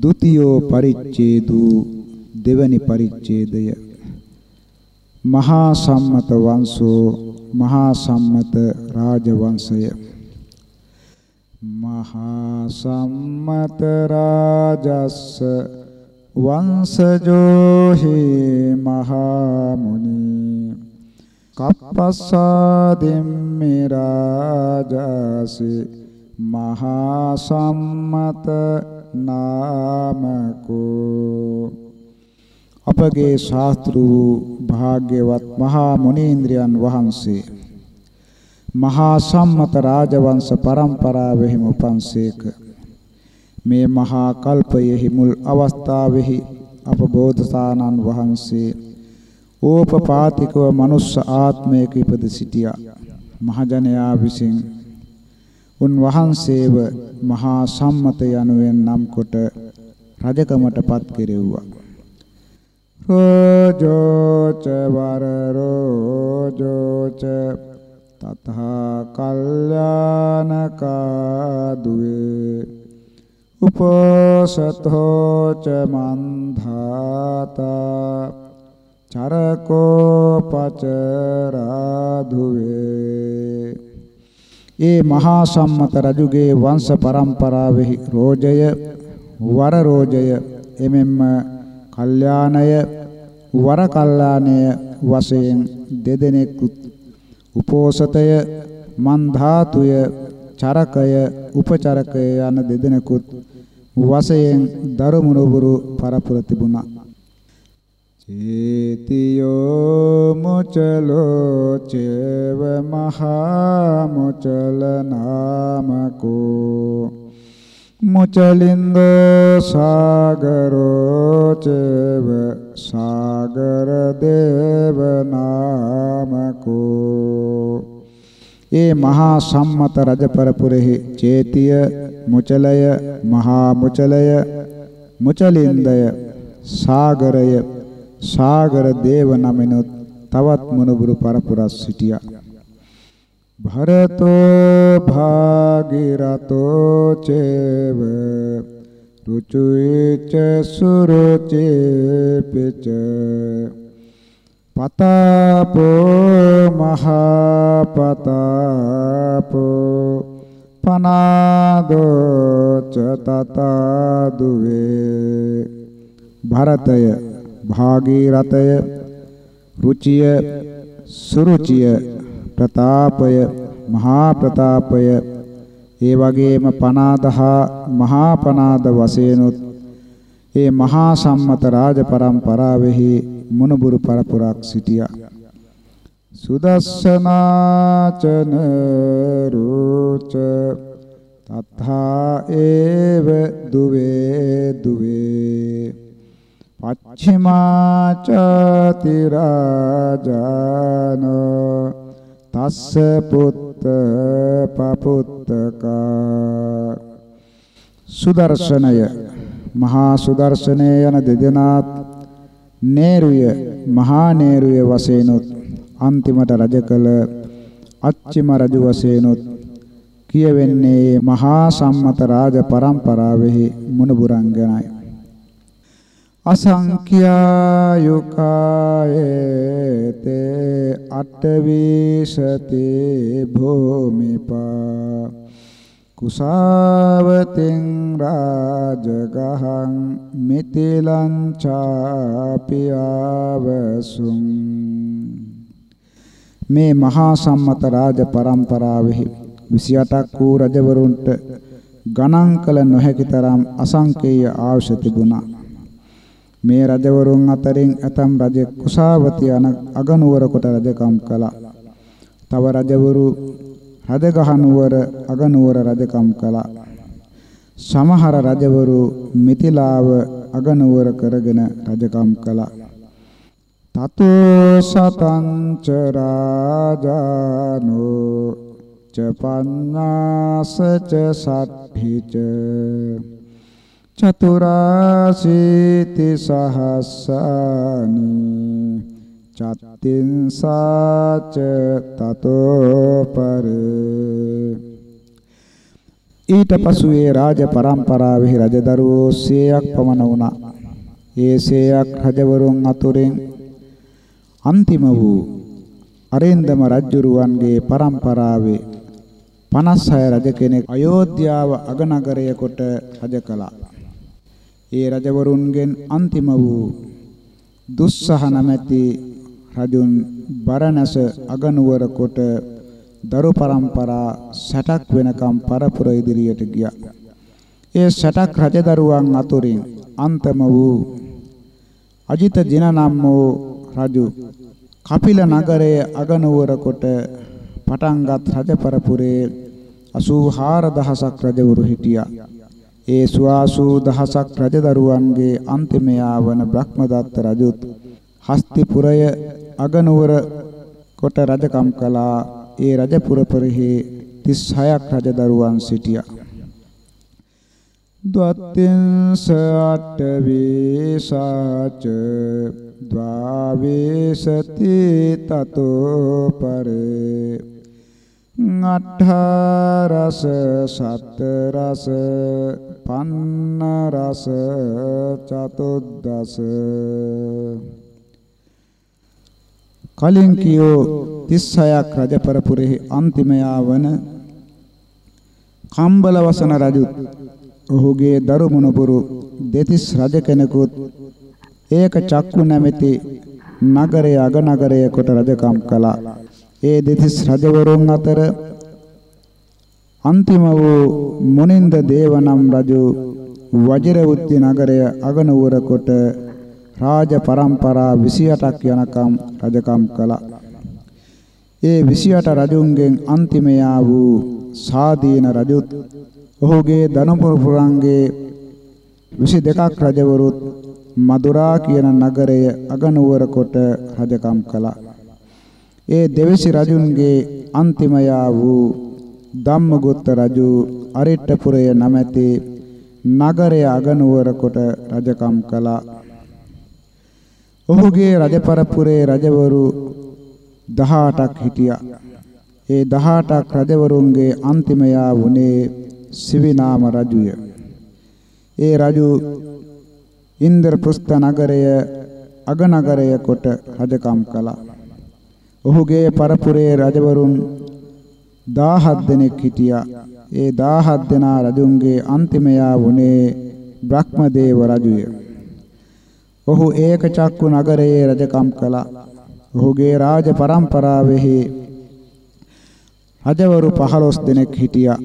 ද්විතියෝ පරිච්ඡේදු දෙවැනි පරිච්ඡේදය. මහා සම්මත වංශෝ මහා සම්මත රාජවංශය. මහා සම්මත රාජස්ස වංශජෝ හි මහා මුනි කප්පසාදෙම්මේ රාජාසි මහා සම්මත නාමකෝ අපගේ ශාස්ත්‍රු භාග්‍යවත් මහා මුනීන්ද්‍රයන් වහන්සේ මහා සම්මත රාජවංශ පරම්පරාවෙහිම උපන්සේක මේ මහා කල්පයෙහි මුල් අවස්ථාවෙහි අප බෝධසානන් වහන්සේ ඕපපාතිකව මනුස්ස ආත්මයක ඉපද සිටියා. මහජනයා විසින් උන්වහන්සේව මහා සම්මත යනුවෙන් නම් කොට රජකමට පත් කෙරෙව්වා. රෝජෝච වර රෝජෝච තථා කල්යානකා දුවේ උපසතෝ ච මන්ධාතා චරකෝ පචරාධුවේ ඒ මහා සම්මත රජුගේ වංශ පරම්පරාවෙහි රෝජය වර රෝජය එමෙම්ම කල්යාණය වර කල්යාණය වශයෙන් දෙදෙනෙක් උපෝසතය මන් ධාතුය චරකය උපචරකය යන දෙදෙනෙකුත් වශයෙන් දරුමුණුබුරු පරපුර තිබුණා. චේතියෝ මුචලෝ චේව මහා මුචල නාමකෝ. මුචලින්ද සාගරෝ චේව සාගර දේව නාමකෝ. ඒ මහා සම්මත රජ පරපුරෙහි චේතිය මුචලය මහා මුචලය මුචලින්දය සාගරය සාගර දේව නමිනුත් තවත් මොනුබුරු පරපුරක් සිටියා. භරතෝ භාගිරතෝ චේව රුචුයිච සුරුචේ පිච පතාපෝ මහපතාපෝ පනාදෝ ච තතා දුවේ භරතය භාගීරතය රුචිය සුරුචිය ප්‍රතාපය මහා ප්‍රතාපය ඒ වගේම පනාදහා මහා පනාද වශයෙන්ුත් ඒ මහා සම්මත රාජ පරම්පරාවෙහි මුණුබුරු පරපුරක් සිටියා. සුදස්සනාචන රූච තත්තා ඒව දුවේ දුවේ. පච්චිමාචති රාජානෝ තස්ස පුත්ත පපුත්තකා. සුදර්ශනය. මහා සුදර්ශනය යන දෙදෙනාත් නේරුය මහා නේරුය වශයෙන්ුත් අන්තිමට රජ කළ අච්චිම රජු වශයෙන්ුත් කියවෙන්නේ මහා සම්මත රාජ පරම්පරාවෙහි මුණුබුරන් ගැනයි. අසංඛ්‍යායුකායේතේ අට්ඨවිසති භූමිපා කුසාවතින් රාජගහං මිතිලං චාපියාවසුං මේ මහා සම්මත රාජ පරම්පරාවෙහි 28ක් වූ රජවරුන්ට ගණන් කළ නොහැකි තරම් අසංකේය ආශ තිබුණා. මේ රජවරුන් අතරින් ඇතම් රජෙක් කුසාවති යන අගනුවර කොට රජකම් කළා. තව රජවරු රජගහනුවර අගනුවර රජකම් කළා. සමහර රජවරු මිතිලාව අගනුවර කරගෙන රජකම් කළා. තතෝ සතංච රාජානෝ ච පඤ්ඤාස ච සට්ඨිච චතුරාසීති සහස්සානි චත්තින්සාච තතෝ පරේ ඊට පසු ඒ රාජ පරම්පරාවෙහි රජදරුවෝ 100ක් පමණ වුණා. ඒ 100ක් රජවරුන් අතුරෙන් අන්තිම වූ අරින්දම රජුරුවන්ගේ පරම්පරාවේ 56 රජ කෙනෙක් අයෝධ්‍යාව අගනගරය කොට රජ කළා. ඒ රජවරුන්ගෙන් අන්තිම වූ දුස්සහ නැමැති රජුන් බරණැස අගනුවර කොට දරු પરම්පරා 60ක් වෙනකම් පරපුර ඉදිරියට ගියා. ඒ 60ක් රජදරුවන් අතුරින් අන්තම වූ අජිත දින නම් වූ රජු කපිල නගරයේ අගනුවර කොට පටන්ගත් රජ පරපුරේ 84000ක් රජවරු හිටියා. ඒ සුවාසූ දහසක් රජදරුවන්ගේ අන්තිමයා වන බ්‍රහ්මදත්ත රජුත් හස්තිපුරය අගනුවර කොට රජකම් කළා. ඒ රජපුර පෙරෙහි 36ක් රජදරුවන් සිටියා. ද්වත්තිංස අට්ඨවේසාච ද්වාවේසති තතෝ පරේ අට්ඨ රස සත් රස පන්න රස චතුද්දස කලින් කියෝ 36ක් රජ පරපුරෙහි අන්තිමයා වන කම්බල වසන රජුත් ඔහුගේ දරු මුණුපුරු දෙතිස් රජ කෙනෙකුත් ඒක චක්කු නැමැති නගරයේ අගනගරය කොට රජකම් කළා. ඒ දෙතිස් රජවරුන් අතර අන්තිම වූ මුනින්ද දේවනම් රජු වජිරවුත්ති නගරය අගනුවර කොට රාජ පරම්පරා 28ක් යනකම් රජකම් කළා. ඒ 28 රජුන්ගෙන් අන්තිමයා වූ සාදීන රජුත් ඔහුගේ ධනපුරපුරන්ගේ 22ක් රජවරුත් මදුරා කියන නගරය අගනුවර කොට රජකම් කළා. ඒ දෙවිසි රජුන්ගේ අන්තිමයා වූ ධම්මගුත්ත රජු අරිට්ඨපුරය නැමැති නගරය අගනුවර කොට රජකම් කළා. ඔහුගේ රජපරපුරේ රජවරු 18ක් හිටියා. ඒ 18ක් රජවරුන්ගේ අන්තිමයා වුණේ සිවිනාම රජුය. ඒ රජු ඉන්ද්‍රපෘස්ත නගරය අගනගරය කොට රජකම් කළා. ඔහුගේ පරපුරේ රජවරුන් 17 දෙනෙක් හිටියා. ඒ 17 දෙනා රජුන්ගේ අන්තිමයා වුණේ බ්‍රහ්මදේව රජුය. ඔහු ඒකචක්කු නගරයේ රජකම් කළා. ඔහුගේ රාජ පරම්පරාවෙහි රජවරු 15 දෙනෙක් හිටියා.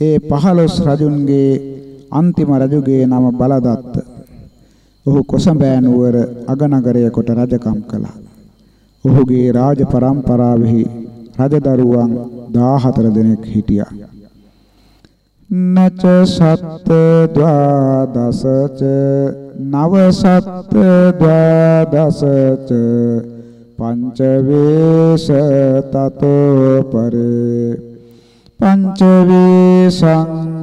ඒ 15 රජුන්ගේ අන්තිම රජුගේ නම බලදත්ත. ඔහු කොසඹෑ නුවර අගනගරය කොට රජකම් කළා. ඔහුගේ රාජ පරම්පරාවෙහි රජදරුවන් 14 දෙනෙක් හිටියා. නච සත්ත ද්වාදසච නව සත්ත ද්වාදසච පංචවේස තතෝ පරේ පංචවේ සංඝාදසංච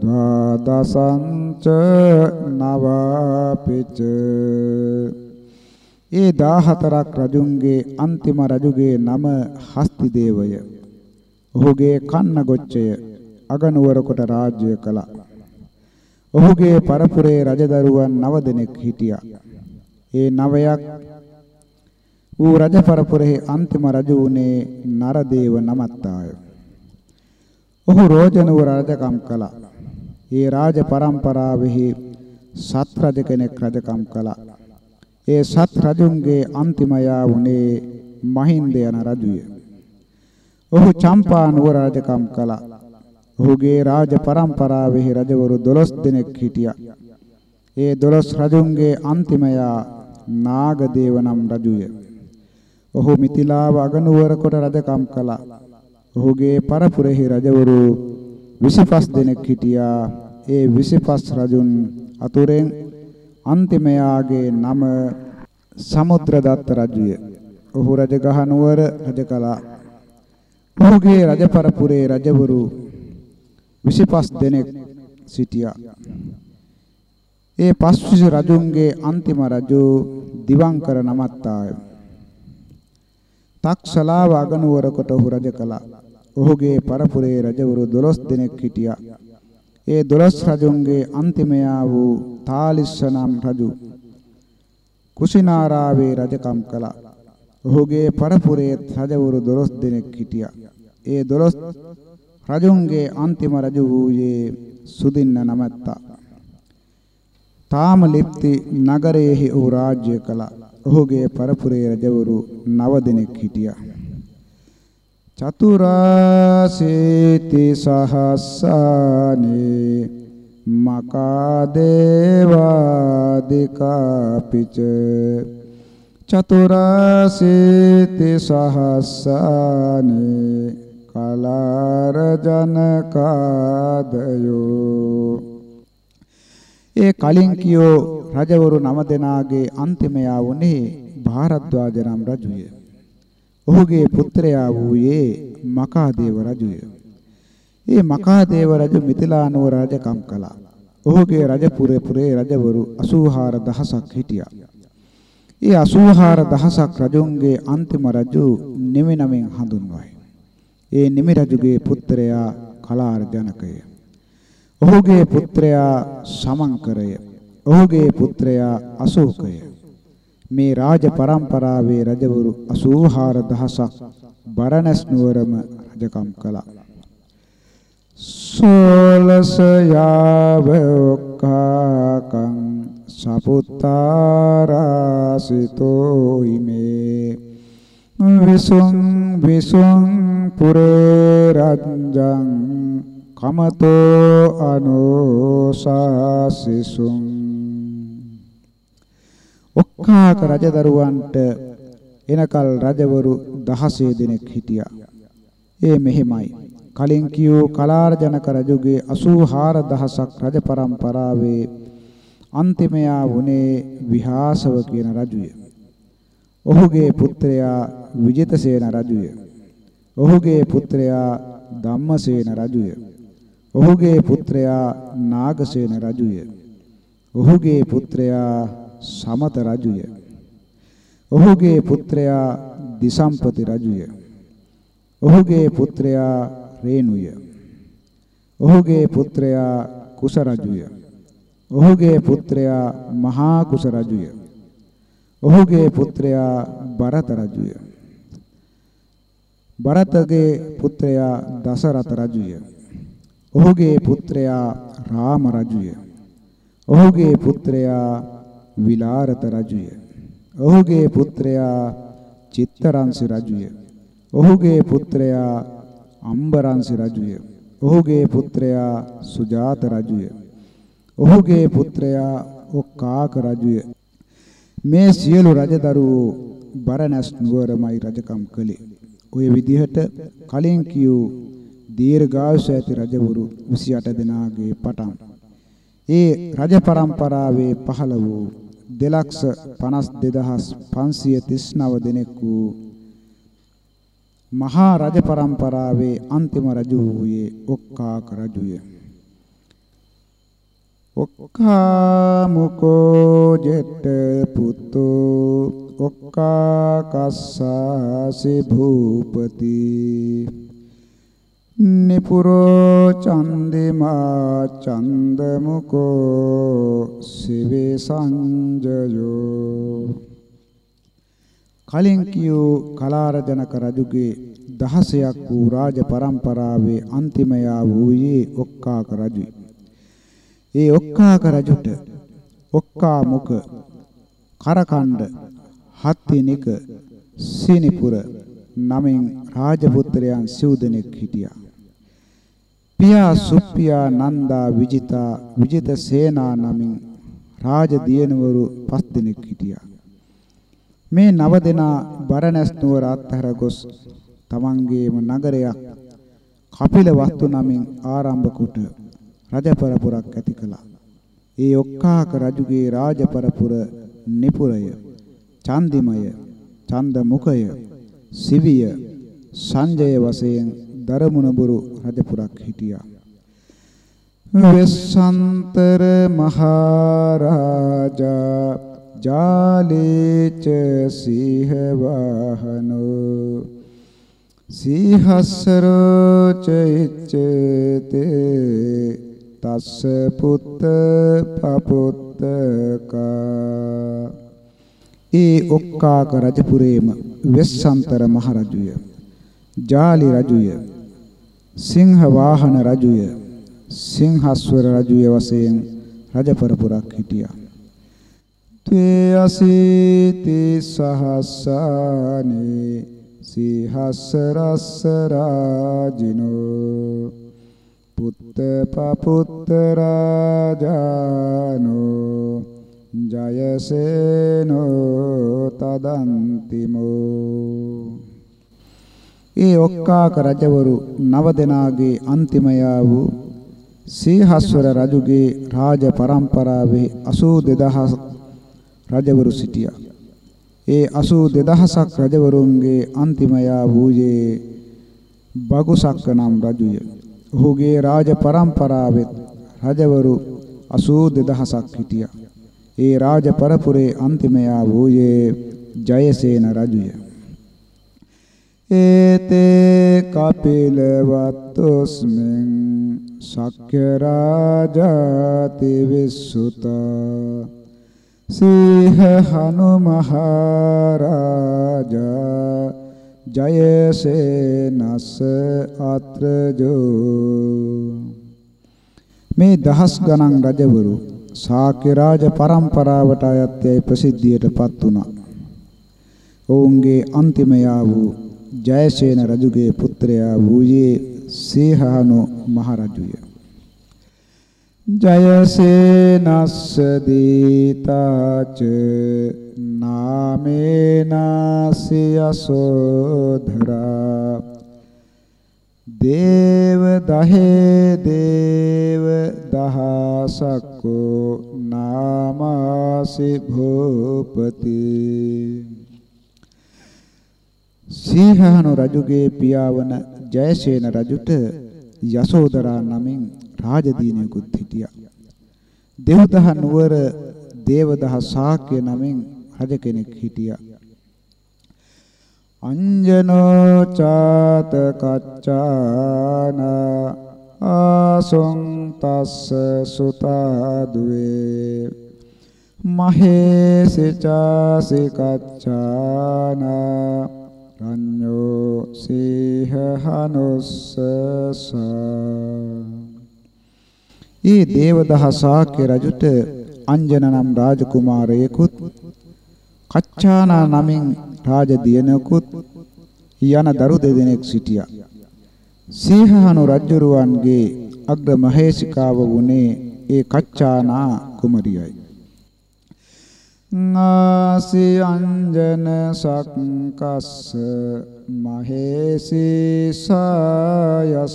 ද්වාදසංච නවාපිච ඒ 14ක් රජුන්ගේ අන්තිම රජුගේ නම හස්තිදේවය. ඔහුගේ කන්නගොච්චය අගනුවර කොට රාජ්‍ය කළා. ඔහුගේ පරපුරේ රජදරුවන් 9 දෙනෙක් හිටියා. ඒ නවයක් ඌ රජ පරපුරේ අන්තිම රජු වුණේ නරදේව නමත්තාය. ඔහු රෝජනුවර රජකම් කළා. ඒ රාජ පරම්පරාවෙහි සත් රජ කෙනෙක් රජකම් කළා. ඒ සත් රජුන්ගේ අන්තිමයා වුණේ මහින්ද යන රජුය. ඔහු චම්පා නුවර රජකම් කළා. ඔහුගේ රාජ පරම්පරාවෙහි රජවරු 12 දෙනෙක් හිටියා. ඒ 12 රජුන්ගේ අන්තිමයා නාගදේව නම් රජුය. ඔහු මිතිලාව අගනුවර කොට රජකම් කළා. ඔහුගේ පරපුරෙහි රජවරු 25 දෙනෙක් හිටියා. ඒ 25 රජුන් අතුරෙන් අන්තිමයාගේ නම සමුද්‍රදත්ත රජුය. ඔහු රජගහ නුවර රජ කළා. ඔහුගේ රජපරපුරේ රජවරු 25 දෙනෙක් සිටියා. ඒ පස්විස රජුන්ගේ අන්තිම රජු දිවංකර නමත්තාය. තක්සලාව අගනුවර කොට ඔහු රජ කළා. ඔහුගේ පරපුරේ රජවරු 12 දෙනෙක් හිටියා. ඒ 12 රජුන්ගේ අන්තිමයා වූ තාලිස්ස නම් රජු කුසිනාරාවේ රජකම් කළා. ඔහුගේ පරපුරේ රජවරු 12 දෙනෙක් හිටියා. ඒ 12 රජුන්ගේ අන්තිම රජු වූයේ සුදින්න නමැත්තා. තාමලිප්ති නගරයේහි ඔහු රාජ්‍ය කළා. ඔහුගේ පරපුරේ රජවරු 9 දෙනෙක් හිටියා. චතුරාසීති සහස්සානේ මකාදේවාදිකාපිච චතුරාසීති සහස්සානේ කලාර ජනකාදයෝ ඒ කලින් කියෝ රජවරු නම දෙනාගේ අන්තිමයා වුණේ භාරද්වාජ නම් රජුය. ඔහුගේ පුත්‍රයා වූයේ මකාදේව රජුය. ඒ මකාදේව රජු මිථිලා නුවර රජකම් කළා. ඔහුගේ රජපුරේ පුරේ රජවරු 84000ක් හිටියා. ඒ 84000ක් රජුන්ගේ අන්තිම රජු නිමි නමින් හඳුන්වයි. ඒ නිමි රජුගේ පුත්‍රයා කලාර ජනකය. ඔහුගේ පුත්‍රයා සමංකරය. ඔහුගේ පුත්‍රයා අශෝකය. මේ රාජ පරම්පරාවේ රජවරු 84000ක් බරණැස් නුවරම රජකම් කළා. සෝලස යාව ඔක්කාකං සපුත්තාරාසිතෝ ඉමේ විසුං විසුං පුරේ රජ්ජං කමතෝ අනෝසාසිසුං ඔක්කාක රජදරුවන්ට එනකල් රජවරු 16 දෙනෙක් හිටියා. ඒ මෙහෙමයි. කලින් කියූ කලාර්ජනක රජුගේ 84000ක් රජ පරම්පරාවේ අන්තිමයා වුණේ විහාසව කියන රජුය. ඔහුගේ පුත්‍රයා විජිතසේන රජුය. ඔහුගේ පුත්‍රයා ධම්මසේන රජුය. ඔහුගේ පුත්‍රයා නාගසේන රජුය. ඔහුගේ පුත්‍රයා සමත රජුය. ඔහුගේ පුත්‍රයා දිසම්පති රජුය. ඔහුගේ පුත්‍රයා රේණුය. ඔහුගේ පුත්‍රයා කුස රජුය. ඔහුගේ පුත්‍රයා මහා කුස රජුය. ඔහුගේ පුත්‍රයා බරත රජුය. බරතගේ පුත්‍රයා දසරත රජුය. ඔහුගේ පුත්‍රයා රාම රජුය. ඔහුගේ පුත්‍රයා විලාරත රජුය. ඔහුගේ පුත්‍රයා චිත්තරංශ රජුය. ඔහුගේ පුත්‍රයා අම්බරංශ රජුය. ඔහුගේ පුත්‍රයා සුජාත රජුය. ඔහුගේ පුත්‍රයා ඔක්කාක රජුය. මේ සියලු රජදරුවෝ බරණැස් නුවරමයි රජකම් කළේ. ඔය විදිහට කලින් කියූ දීර්ඝායුෂ ඇති රජවරු 28 දෙනාගේ පටන් ඒ රජ පරම්පරාවේ පහළ වූ 252539 දෙනෙක් වූ මහා රජ පරම්පරාවේ අන්තිම රජු වූයේ ඔක්කාක රජුය. ඔක්කාමුකෝ ජෙට්ට පුතෝ ඔක්කාකස්සාසි භූපති නිපුරෝ චන්දිමා චන්දමුකෝ සිවේ සංජයෝ කලින් කියූ කලාරජනක රජුගේ දහසයක් වූ රාජ පරම්පරාවේ අන්තිමයා වූයේ ඔක්කාක රජුයි. ඒ ඔක්කාක රජුට ඔක්කා මුක කරකණ්ඩ හත්තිනික සිනිපුර නමින් රාජපුත්‍රයන් සිව් දෙනෙක් හිටියා. පියා සුප්පියා නන්දා විජිතා විජිත සේනා නමින් රාජ දියණවරු පස් දෙනෙක් හිටියා. මේ නව දෙනා බරණැස් නුවර අත්හැර ගොස් තමන්ගේම නගරයක් කපිල වස්තු නමින් ආරම්භ කොට රජපරපුරක් ඇති කළා. ඒ ඔක්කාක රජුගේ රාජපරපුර නිපුරය, චන්දිමය, චන්ද මුඛය, සිවිය, සංජය වශයෙන් දරමුණබුරු රජපුරක් හිටියා. වෙස්සන්තර මහරජා ජාලේච සිහ වාහනෝ සීහස්සරෝ චෛච්චතේ තස්ස පුත්ත පපුත්තකා ඒ ඔක්කාක රජපුරේම වෙස්සන්තර මහරජුය ජාලි රජුය සිංහ වාහන රජුය සිංහස්වර රජුය වශයෙන් රජ පරපුරක් හිටියා. තේ අසීති සහස්සානේ සීහස්ස රස්ස රාජිනෝ. පුත්ත පපුත්ත රාජානෝ ජයසේනෝ තදන්තිමෝ. ඒ ඔක්කාක රජවරු නව දෙනාගේ අන්තිමයා වූ සීහස්වර රජුගේ රාජ පරම්පරාවේ 82000 රජවරු සිටියා. ඒ 82000ක් රජවරුන්ගේ අන්තිමයා වූයේ බගුසක්ක නම් රජුය. ඔහුගේ රාජ පරම්පරාවෙත් රජවරු 82000ක් හිටියා. ඒ රාජ පරපුරේ අන්තිමයා වූයේ ජයසේන රජුය. ඒතේ කපිලවත්තුස්මින් සක්්‍ය රාජාති විසුතා සීහ හනුමහරජා ජයසේනස අත්‍රජෝ මේ දහස් ගණන් රජවරු ශාක්‍ය රාජ පරම්පරාවට අයත් යයි ප්‍රසිද්ධියටපත් වුණා. ඔවුන්ගේ අන්තිමයා වූ ජයසේන රජුගේ පුත්‍රයා වූයේ සීහානු මහරජුය. ජයසේනස්ස දීතාච නාමේනාසියසෝධරා දේව දහේ දේව දහසක්කෝ නාමාසි භූපති සීහානු රජුගේ පියාවන ජයසේන රජුට යසෝදරා නමින් රාජදීනියකුත් හිටියා. දේවදහ නුවර දේවදහ ශාක්‍ය නමින් රජ කෙනෙක් හිටියා. අංජනෝ චාත කච්චාන ආසොං තස්ස සුතා දුවේ මහේසි චාසි කච්චාන රඤ්ඤෝ සීහ හනුස්සස ඊ දේවදහ ශාක්‍ය රජුට අංජන නම් රාජකුමාරයෙකුත් කච්චානා නමින් රාජ දියණකුත් යන දරු දෙදෙනෙක් සිටියා. සීහහනු රජුරුවන්ගේ අග්‍ර මහේසිකාව වුණේ ඒ කච්චානා කුමරියයි. නාසි අංජන සක්කස්ස මහේසි සයසෝධරා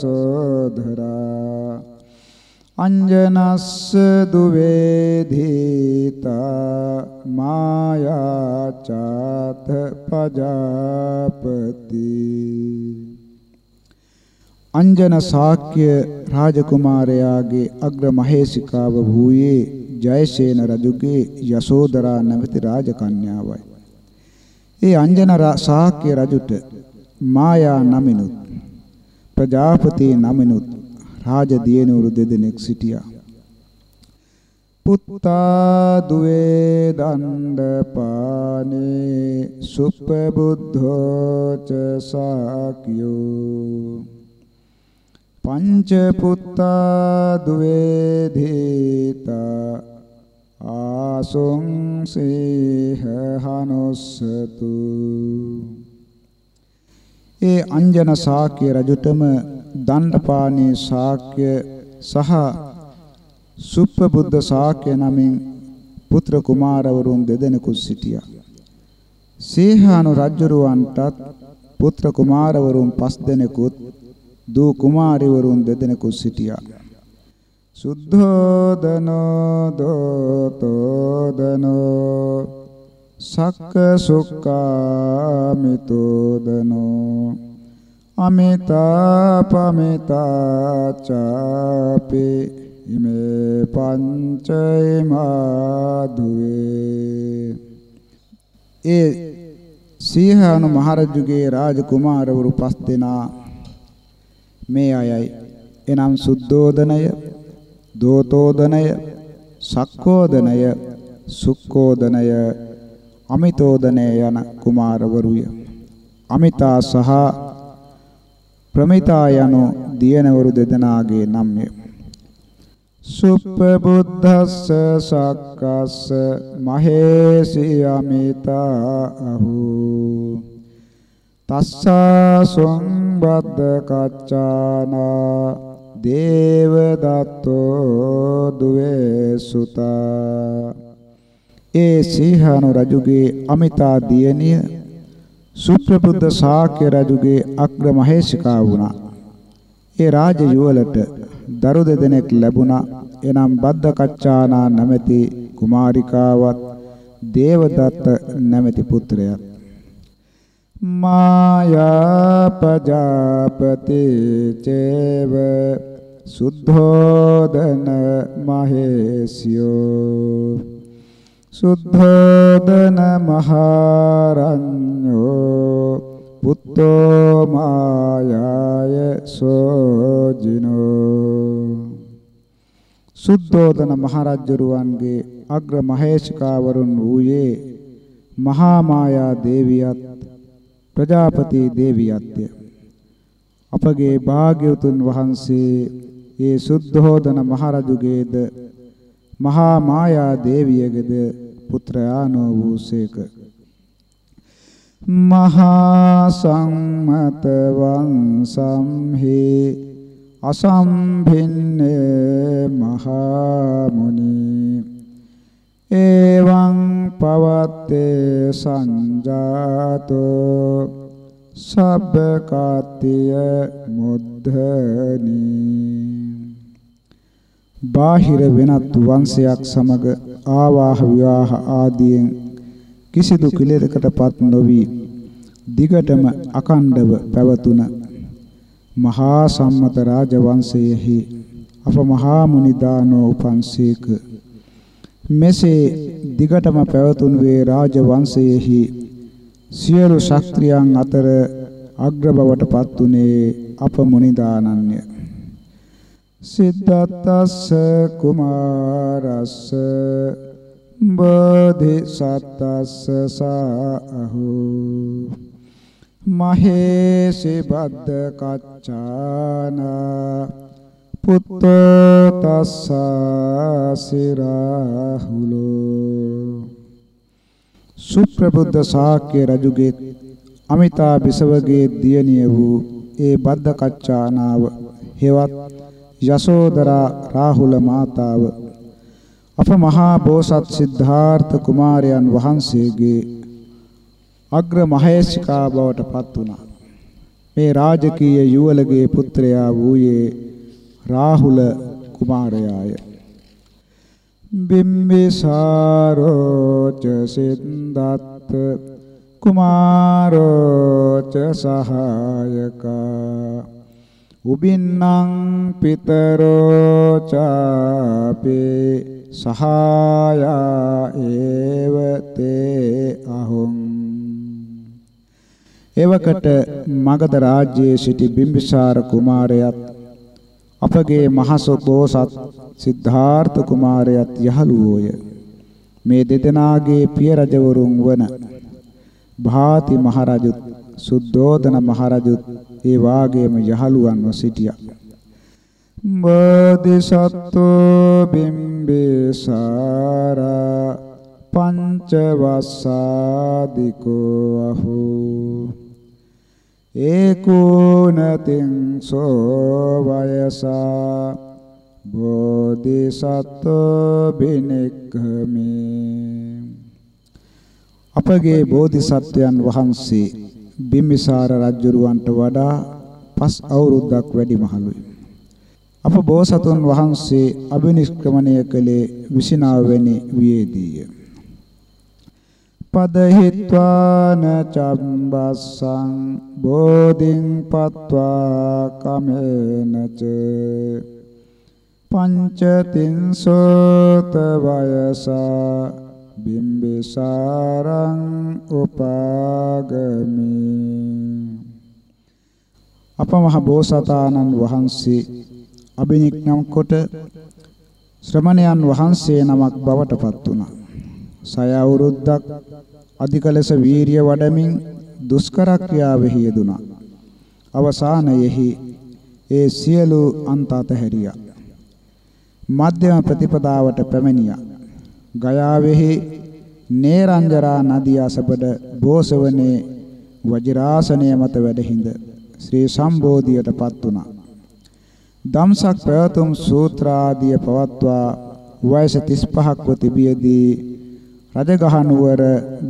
අංජනස්ස දුවේධීතා මායාචාත පජාපති අංජන ශාක්‍ය රාජකුමාරයාගේ අග්‍ර මහේසිකාව වූයේ ජයසේන රජුගේ යසෝදරා නැමැති රාජකන්‍යාවයි. ඒ අංජන ශාක්‍ය රජුට මායා නමිනුත් ප්‍රජාපති නමිනුත් රාජ දියණුවරු දෙදෙනෙක් සිටියා. පුත්තා දුවේ දණ්ඩපානේ සුප්පබුද්ධෝ ච සාක්‍යෝ පංච පුත්තා දුවේ ධීතා ආසොං සේහ හනොස්සතු ඒ අංජන ශාක්‍ය රජුටම දණ්ඩපාණී ශාක්‍ය සහ සුප්පබුද්ධ ශාක්‍ය නමින් පුත්‍ර කුමාරවරුන් දෙදෙනෙකු සිටියා. සීහානු රජුරවන්ටත් පුත්‍ර කුමාරවරුන් පස් දෙනෙකුත් දූ කුමාරිවරුන් දෙදෙනෙකු සිටියා. සුද්ධෝදනෝ දෝතෝදනෝ සක්ක සුක්කාමිතෝදනෝ අමිතා පමිතා චාපි ඉමේ පංචෛ මාදුවේ ඒ සීහානු මහරජුගේ රාජකුමාරවරු පස් දෙනා මේ අයයි. එනම් සුද්ධෝදනය දෝතෝදනය සක්කෝදනය සුක්කෝදනය අමිතෝදනය යන කුමාරවරුය. අමිතා සහ ප්‍රමිතා යනු දියණවරු දෙදෙනාගේ නම්ය. සුප්පබුද්ධස්ස සක්කස්ස මහේසි අමිතා අහු. තස්සා සංබද්ද කච්චානා දේවදත්තෝ දුවේ සුතා ඒ සීහානු රජුගේ අමිතා දියණිය සුප්‍රබුද්ධ ශාක්‍ය රජුගේ අග්‍ර මහේශිකා වුණා. ඒ රාජ යුවලට දරු දෙදෙනෙක් ලැබුණා. එනම් බද්දකච්චානා නැමැති කුමාරිකාවත් දේවදත්ත නැමැති පුත්‍රයාත්. මායා පජාපති චේව සුද්ධෝදන මහේසියෝ සුද්ධෝදන මහරඤ්ඤෝ පුත්තෝ මායාය සෝජිනෝ සුද්ධෝදන මහරජුරුවන්ගේ අග්‍ර මහේශිකාවරුන් වූයේ මහා මායා දේවියත් ප්‍රජාපති දේවියත්ය. අපගේ භාග්‍යවතුන් වහන්සේ ඒ සුද්ධෝදන මහරජුගේද මහා මායා දේවියගේද පුත්‍රයානෝ වූසේක. මහා සම්මත වංසම්හි අසම්භින්නේ මහා මුනි. එවං පවත්තේ සංජාතෝ සබ්බකාතිය මුද්ධනී. බාහිර වෙනත් වංශයක් සමග ආවාහ විවාහ ආදියෙන් කිසිදු කිලයකටපත් නොවි. දිගටම අකණ්ඩව පැවතුන මහා සම්මත රාජවංශයෙහි අප මහා මුනිදානෝ උපන්සේක මෙසේ දිගටම පැවතුන වේ රාජවංශයෙහි සියලු ශාස්ත්‍රයන් අතර අග්‍ර බවට පත් උනේ අප මුනිදානන්ය. සිද්ධාතස්ස කුමාරස්ස බෝධිසත්තස්ස සාහු මහේසි බද්ද කච්චාන පුත්තෝ තස්සසිරාහුලෝ සුප්‍රබුද්ධ ශාක්‍ය රජුගේ අමිතා බිසවගේ දියණිය වූ ඒ බද්ද කච්චානාව හෙවත් යසෝදරා රාහුල මාතාව අප මහා බෝසත් සිද්ධාර්ථ කුමාරයන් වහන්සේගේ අග්‍ර මහේශිකා බවට පත් වුණා. මේ රාජකීය යුවලගේ පුත්‍රයා වූයේ රාහුල කුමාරයාය. බිම්බිසාරෝච සින්දත්ත කුමාරෝච සහායකා උබින්නම් පිතරෝ චාපේ සහායා ඒව තේ අහොම් එවකට මගධ රාජ්‍යයේ සිටි බිම්බිසාර කුමාරයාත් අපගේ මහසොබෝසත් සිද්ධාර්ථ කුමාරයාත් යහළුවෝය මේ දෙදෙනාගේ පිය රජවරුන් වන භාති මහරජුත් සුද්ධෝදන මහරජුත් ඒ වාගේම යහළුවන්ව සිටියා. බෝධිසත්වෝ බිම්බේසාර පංචවස්සාදිකෝ අහෝ ඒකෝනතින් සෝ වයසා බෝධිසත්වෝ බිනෙක්ඛමේ අපගේ බෝධිසත්වයන් වහන්සේ බිම්බිසාර රජුරවන්ට වඩා පස් අවුරුද්දක් වැඩි මහලුයි. අප බෝසතුන් වහන්සේ අභිනිෂ්ක්‍රමණය කළේ 29 වෙනි වියේදීය. පදහිත්වාන චම්බස්සං බෝධින් පත්වා කමේනච පංච තින්සෝත වයසා බිම්බිසාරං උපාගමි අපමහ බෝසතාණන් වහන්සේ අබිනික්නම් කොට ශ්‍රමණයන් වහන්සේ නමක් බවට පත් වුණා. සය අවුරුද්දක් අධික ලෙස වීරිය වඩමින් දුෂ්කර ක්‍රියාවෙහි යෙදුණා. අවසානයේහි ඒ සියලු අන්ත අතහැරියා. මධ්‍යම ප්‍රතිපදාවට පැමිණියා. ගයාවෙහි නේරංජරා නදිය අසබඩ බෝසවනේ වජිරාසනය මත වැඩහිඳ ශ්‍රී සම්බෝධියටපත් වුණා. දම්සක් පැවතුම් සූත්‍රාදිය පවත්වා වයස 35ක්ව තිබියදී රජගහ නුවර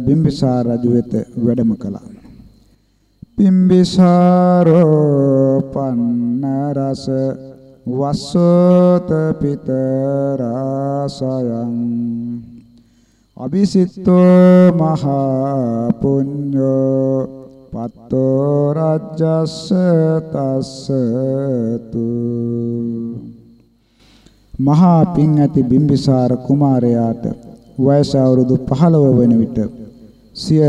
බිම්බිසාර රජු වෙත වැඩම කළා. බිම්බිසාරෝ පන්න රස වස්සෝත පිතරාසයන් අபிසිට්ඨෝ මහා පුඤ්ඤෝ පත්තෝ රජ්ජස්ස තස්සතු මහා පින් ඇති බිම්බිසාර කුමාරයාට වයස අවුරුදු 15 වන විට සිය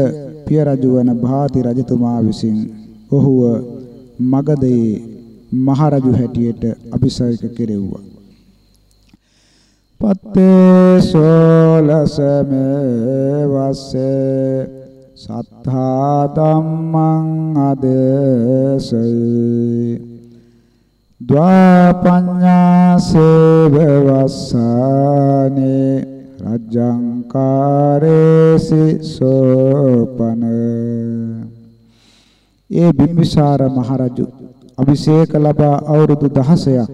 පිය රජු වන භාති රජතුමා විසින් ඔහුව මගධයේ මහරජු හැටියට අභිෂේක කෙරෙව්වා. පත්තේ සෝලසමේ වස්සේ සත්තා ධම්මං අදේශේ ද්වාපඤ්ඤා සේව වස්සානේ රජ්ජංකාරේසි සෝපන. ඒ බිම්බිසාර මහරජු අභිෂේක ලබා අවුරුදු 16ක්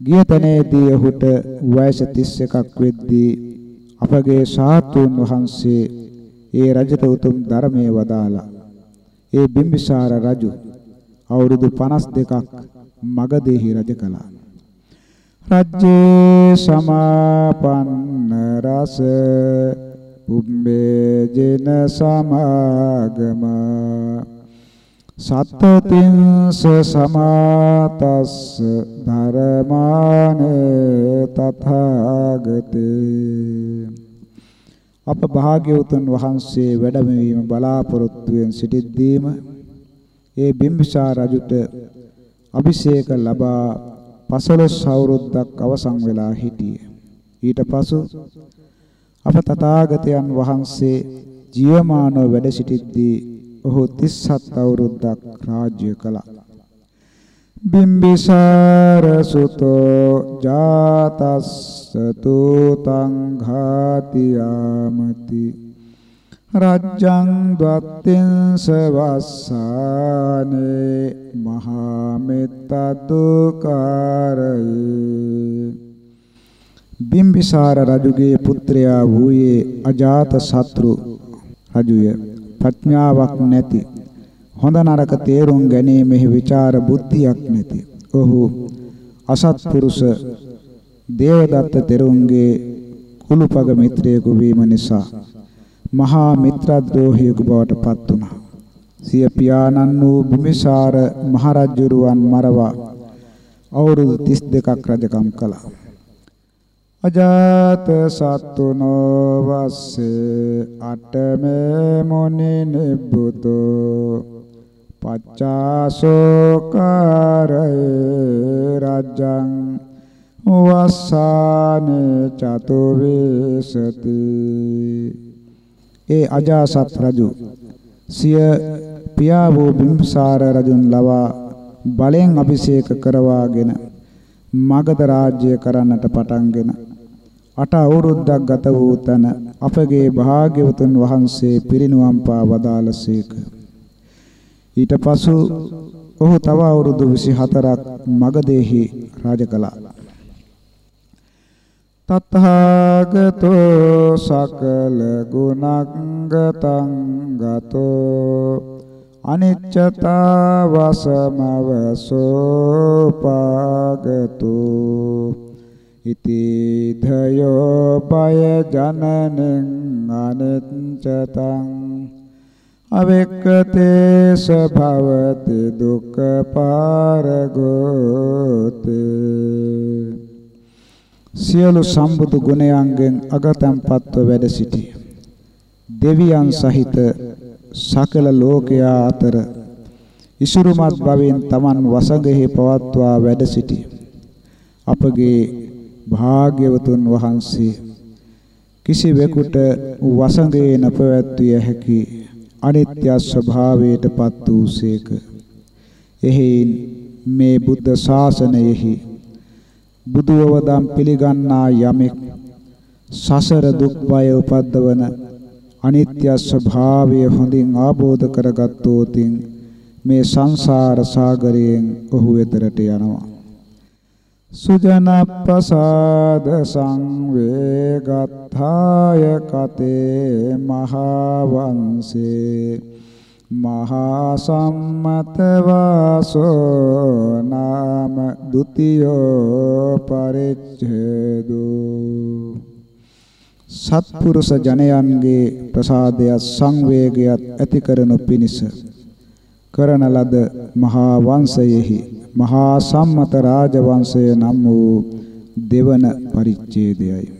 ගිය තැනේදී ඔහුට වයස 31ක් වෙද්දී අපගේ ශාතුන් වහන්සේ ඒ රජට උතුම් ධර්මයේ වදාලා ඒ බිම්බිසාර රජු අවුරුදු 52ක් මගධෙහි රජ කළා. රජ්ජේ සමාපන්න රස පුම්බේ ජින සමාගම. සත්තතින්ස සමාතස්ස ධර්මානේ තථාගතේ. අප භාග්‍යවතුන් වහන්සේ වැඩමවීම බලාපොරොත්තුවෙන් සිටිද්දීම ඒ බිම්බිසාර රජුට අභිෂේක ලබා පසළොස් අවුරුද්දක් අවසන් වෙලා හිටියේ. ඊට පසු අප තථාගතයන් වහන්සේ ජීවමානව වැඩ සිටිද්දී ඔහු 37 අවුරුද්දක් රාජ්‍ය කළා. බිම්බිසාර සුතෝ ජාතස්ස තං ඝාතියාමති රජ්ජං ද්වත්තිංස වස්සානේ මහා මෙත්තදුකාරයේ බිම්බිසාර රජුගේ පුත්‍රයා වූයේ අජාත සත්‍රු රජුය. ප්‍රඥාවක් නැති. හොඳ නරක තේරුම් ගැනීමෙහි ਵਿਚාර බුද්ධියක් නැති. ඔහු අසත්පුරුෂ දේවදත්ත තෙරුන්ගේ කුළුපග මිත්‍රයෙකු වීම නිසා මහා මිත්‍රද්‍රෝහියෙකු බවට පත් වුණා. සිය පියාණන් වූ බිම්බිසාර මහරජුරුවන් මරවා අවුරුදු 32ක් රජකම් කළා. අජාත සත්තුනෝ වස්සේ අටමේ මොනි නිබ්බුතෝ පච්චාසෝකාරේ රජ්ජං වස්සානේ චතු වේසති ඒ අජාසත් රජු සිය පියා වූ බිම්බිසාර රජුන් ලවා බලෙන් අභිෂේක කරවාගෙන මගධ රාජ්‍ය කරන්නට පටන්ගෙන අට අවුරුද්දක් ගත වූ තැන අපගේ භාග්‍යවතුන් වහන්සේ පිරිනුවම් පා වදාළසේක. ඊට පසු ඔහු තව අවුරුදු 24ක් මගධෙහි රාජ කළා. තත්හාගතෝ සකල ගුණංගතං ගතෝ අනිච්චතා වසමවසෝපාගතෝ ඉති ධයෝ බය ජනනෙන් අනිච්චතං අවෙක්කතේ සභවති දුක්ඛ පාරගෝතේ සියලු සම්බුදු ගුණයන්ගෙන් අගතම්පත්ව වැඩ සිටි දෙවියන් සහිත සකල ලෝකයා අතර ඉසුරුමත් බවෙන් Taman වසඟෙහි පවත්වා වැඩ සිටි අපගේ භාග්‍යවතුන් වහන්සේ කිසිවෙකුට වසඟේ නොපැවැත්විය හැකි අනිත්‍ය ස්වභාවයටපත් වූසේක එහෙයින් මේ බුද්ධ ශාසනයෙහි බුදුවදම් පිළිගන්නා යමෙක් සසර දුක් බය උපද්දවන අනිත්‍ය ස්වභාවය හොඳින් ආબોධ කරගත්තෝතින් මේ සංසාර සාගරයෙන් ඔහු වෙතරට යනවා. සුජනප්පසාද සංවේගත්ථාය කතේ මහා වංශේ මහා සම්මත වාසෝ නාම ဒ ුතියෝ පරිච්ඡේදෝ. සත්පුරුෂ ජනයන්ගේ ප්‍රසාදය සංවේගයත් ඇති කරනු පිණිස කරන ලද මහා වංශයෙහි මහා සම්මත රාජවංශය නම් වූ දෙවන පරිච්ඡේදයයි.